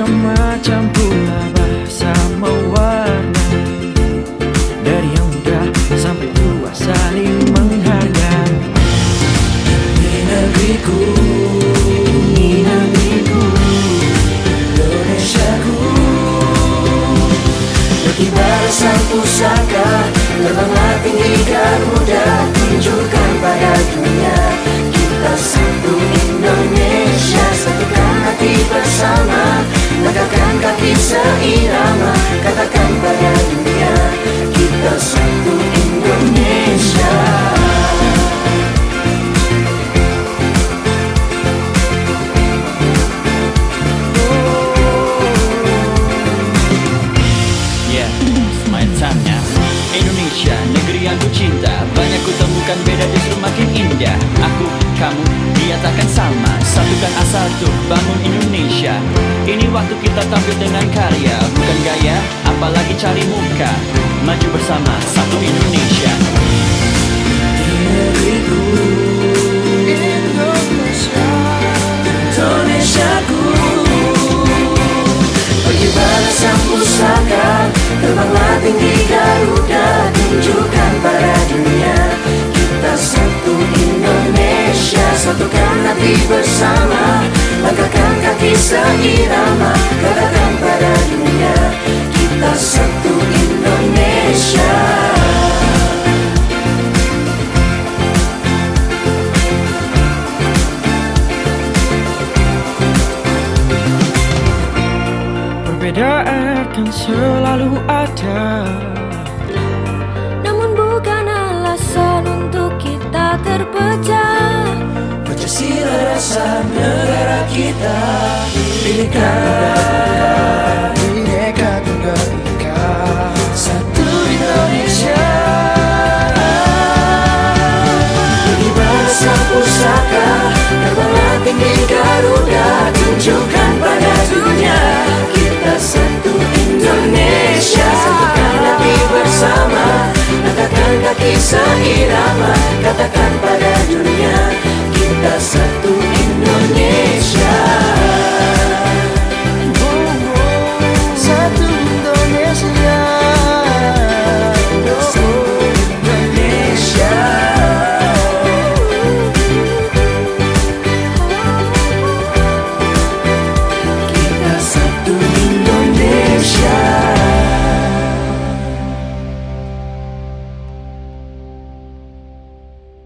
Macam-macam pula bahasa mewarnai. Dari yang muda sampai tua saling menghargai. Ini negeriku Ini negeriku Indonesiaku. Berkibar sang pusaka Terbanglah tinggi Garuda Tunjukkan pada dunia. Kita satu Indonesia Satukan hati bersama. Indonesia, negeri yang ku cinta. Banyak ku temukan beda justru makin indah. Aku, kamu, dia takkan sama. Satukan asa tuh bangun Indonesia. Ini waktu kita tampil dengan karya. Bukan gaya, apalagi cari muka. Maju bersama, satu Indonesia. Negeriku Langkahkan kaki seirama Katakan pada dunia Kita satu Indonesia. Perbedaan akan selalu ada. Namun bukan alasan untuk kita terpecah. Pancasila rasa negara kita Tunggal Ika